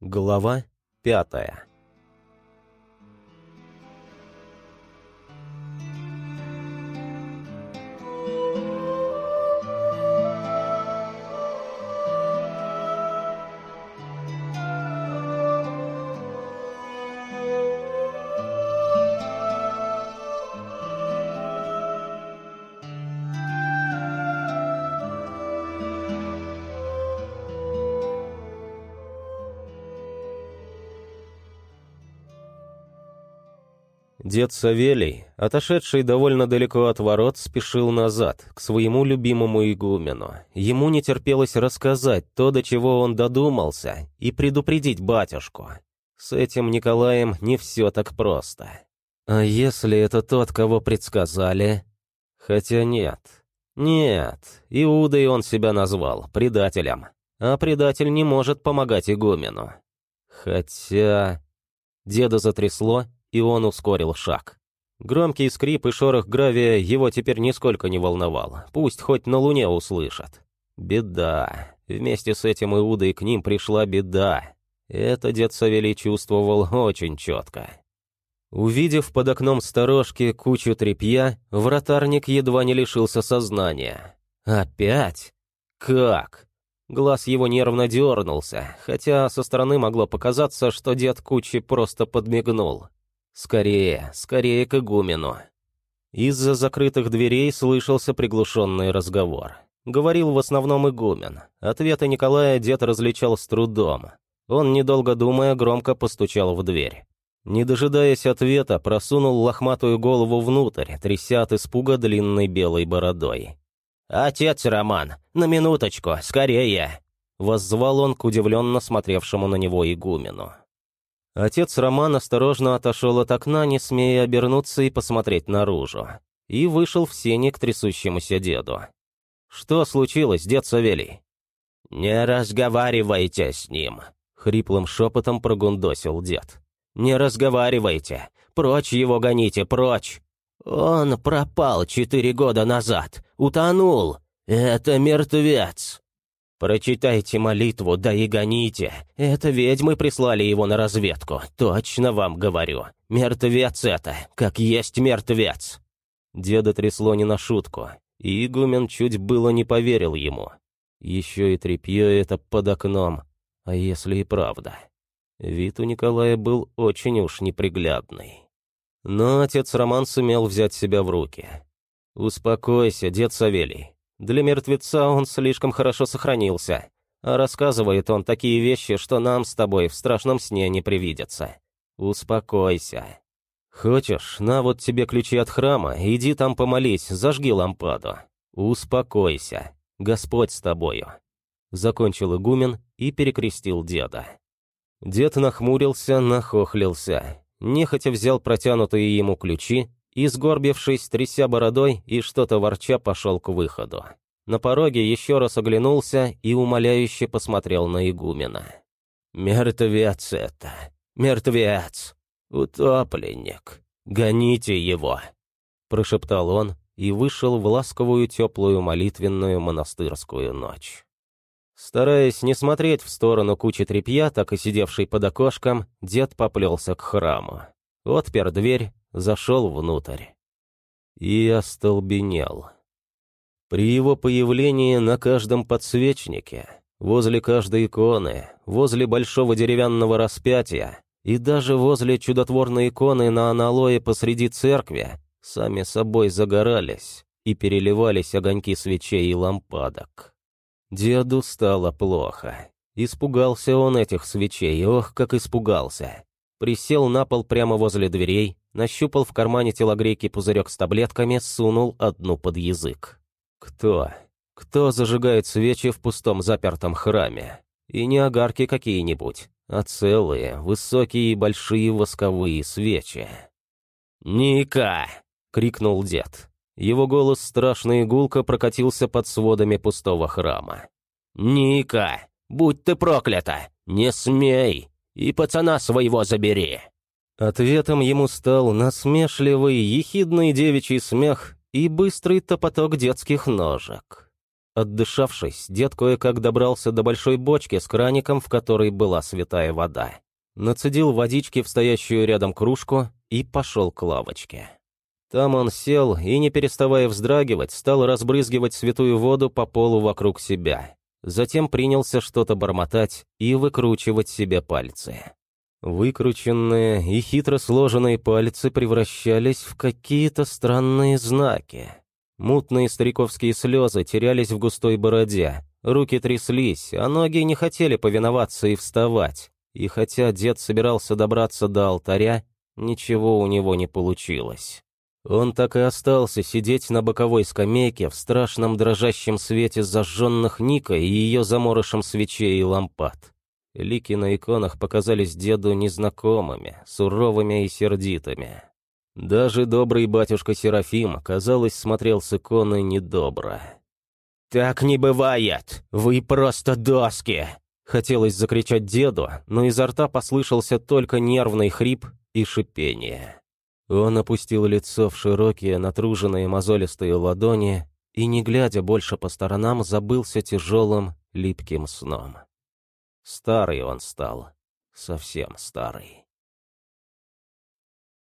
Глава пятая Дед Савелий, отошедший довольно далеко от ворот, спешил назад, к своему любимому игумену. Ему не терпелось рассказать то, до чего он додумался, и предупредить батюшку. С этим Николаем не все так просто. А если это тот, кого предсказали? Хотя нет. Нет, Иудой он себя назвал, предателем. А предатель не может помогать игумену. Хотя... Деда затрясло, и он ускорил шаг. Громкий скрип и шорох гравия его теперь нисколько не волновал. Пусть хоть на луне услышат. Беда. Вместе с этим Иудой к ним пришла беда. Это дед Савелий чувствовал очень четко. Увидев под окном сторожки кучу тряпья, вратарник едва не лишился сознания. «Опять? Как?» Глаз его нервно дернулся, хотя со стороны могло показаться, что дед Кучи просто подмигнул. Скорее, скорее к игумену. Из-за закрытых дверей слышался приглушенный разговор. Говорил в основном игумен. Ответы Николая дед различал с трудом. Он, недолго думая, громко постучал в дверь. Не дожидаясь ответа, просунул лохматую голову внутрь, тряся от испуга длинной белой бородой. «Отец Роман, на минуточку, скорее!» Воззвал он к удивленно смотревшему на него игумену. Отец Роман осторожно отошел от окна, не смея обернуться и посмотреть наружу, и вышел в сене к трясущемуся деду. «Что случилось, дед Савелий?» «Не разговаривайте с ним», — хриплым шепотом прогундосил дед. «Не разговаривайте! Прочь его гоните, прочь! Он пропал четыре года назад, утонул! Это мертвец!» «Прочитайте молитву, да и гоните. Это ведьмы прислали его на разведку, точно вам говорю. Мертвец это, как есть мертвец». Деда трясло не на шутку, и игумен чуть было не поверил ему. Еще и тряпье это под окном, а если и правда. Вид у Николая был очень уж неприглядный. Но отец Роман сумел взять себя в руки. «Успокойся, дед Савелий. Для мертвеца он слишком хорошо сохранился. А рассказывает он такие вещи, что нам с тобой в страшном сне не привидятся. Успокойся. Хочешь, на вот тебе ключи от храма, иди там помолись, зажги лампаду. Успокойся. Господь с тобою. Закончил игумен и перекрестил деда. Дед нахмурился, нахохлился, нехотя взял протянутые ему ключи и, сгорбившись, тряся бородой и что-то ворча, пошел к выходу. На пороге еще раз оглянулся и умоляюще посмотрел на игумена. «Мертвец это! Мертвец! Утопленник! Гоните его!» Прошептал он и вышел в ласковую теплую молитвенную монастырскую ночь. Стараясь не смотреть в сторону кучи тряпья, так и сидевшей под окошком, дед поплелся к храму. Отпер дверь зашел внутрь. И остолбенел. При его появлении на каждом подсвечнике, возле каждой иконы, возле большого деревянного распятия и даже возле чудотворной иконы на аналое посреди церкви сами собой загорались и переливались огоньки свечей и лампадок. Деду стало плохо. Испугался он этих свечей, ох, как испугался. Присел на пол прямо возле дверей, нащупал в кармане телогрейки пузырек с таблетками, сунул одну под язык. Кто? Кто зажигает свечи в пустом запертом храме? И не огарки какие-нибудь, а целые, высокие и большие восковые свечи. «Ника!» — крикнул дед. Его голос страшно гулко прокатился под сводами пустого храма. «Ника! Будь ты проклята! Не смей! И пацана своего забери!» Ответом ему стал насмешливый, ехидный девичий смех и быстрый топоток детских ножек. Отдышавшись, дед кое-как добрался до большой бочки с краником, в которой была святая вода. Нацедил водички в стоящую рядом кружку и пошел к лавочке. Там он сел и, не переставая вздрагивать, стал разбрызгивать святую воду по полу вокруг себя. Затем принялся что-то бормотать и выкручивать себе пальцы. Выкрученные и хитро сложенные пальцы превращались в какие-то странные знаки. Мутные стариковские слезы терялись в густой бороде, руки тряслись, а ноги не хотели повиноваться и вставать. И хотя дед собирался добраться до алтаря, ничего у него не получилось. Он так и остался сидеть на боковой скамейке в страшном дрожащем свете зажженных Ника и ее заморышем свечей и лампад. Лики на иконах показались деду незнакомыми, суровыми и сердитыми. Даже добрый батюшка Серафим, казалось, смотрел с иконы недобро. «Так не бывает! Вы просто доски!» Хотелось закричать деду, но изо рта послышался только нервный хрип и шипение. Он опустил лицо в широкие, натруженные мозолистые ладони и, не глядя больше по сторонам, забылся тяжелым, липким сном. Старый он стал, совсем старый.